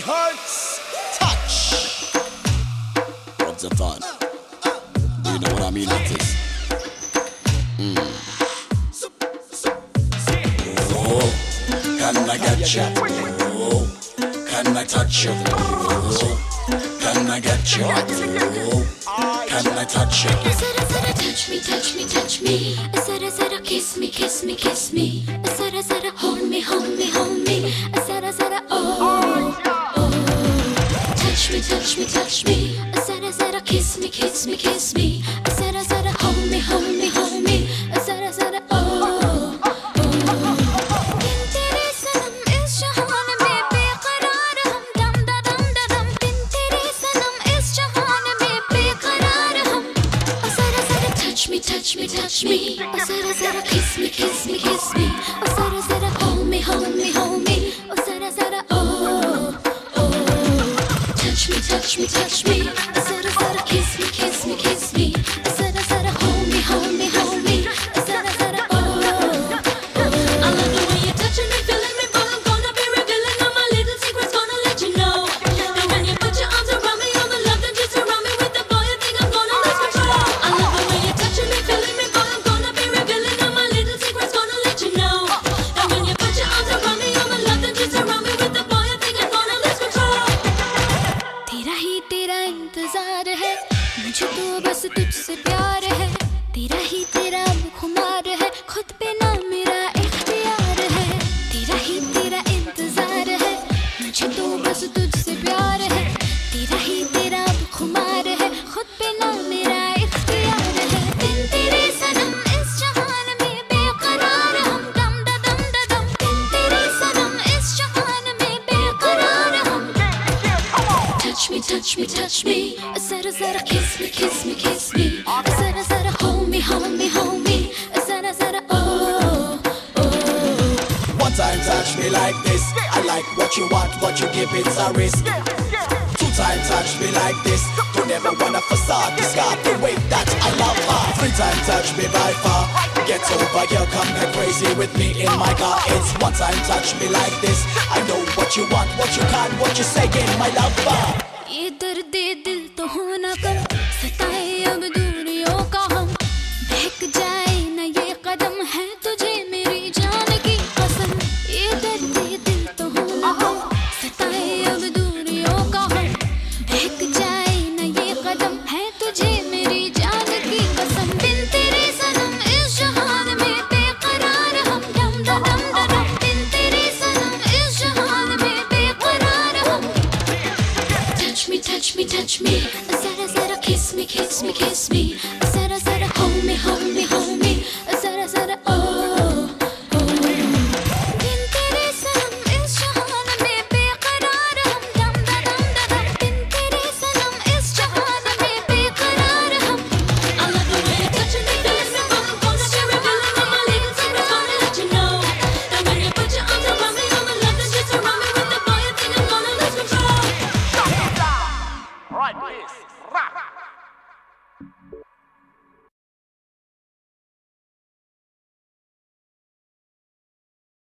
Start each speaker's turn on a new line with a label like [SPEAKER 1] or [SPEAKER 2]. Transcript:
[SPEAKER 1] hertz touch.
[SPEAKER 2] What's the fun? Do you know what I mean this? Mm. Oh, can I get you? Oh, can I touch you? Oh, can I get you? Oh, can I touch you?
[SPEAKER 3] Zara zara touch me, touch me, touch me. Zara zara kiss me, kiss me, kiss me. Zara zara hold me, hold me, hold me. touch me. Kiss me, kiss me, kiss me. I said, hold me, hold me, hold me. I said, I said, oh. Touch me, touch me, touch me. I said, I said, kiss me, kiss me, kiss me. touch me. Sarı sarı kiss me, kiss me, kiss me. तुझसे प्यार है, तेरा ही तेरा खुमार है, खुद पे ना मेरा इख्तियार है, तेरा ही तेरा इंतज़ार है मुझे तो बस तुझसे Touch me, touch me, touch me. Zara zara kiss me, kiss me, kiss me. Zara zara hold me, hold me, hold me. Zara zara oh oh.
[SPEAKER 2] One time touch me like this. I like what you want, what you give it's a risk. Two time touch me like this. Don't ever wanna facade. This got the way that I love her. Three time touch me by far. Get over, girl, come get crazy with me in my car. It's one time touch me like this. I know what you want, what you can, what you saying, my lover.
[SPEAKER 3] ये दर्द दिल तो होना कम सताए अब दूरियों touch me, touch me. Zara, zara, kiss me, kiss me, kiss me. Zara, zara, hold me, hold me,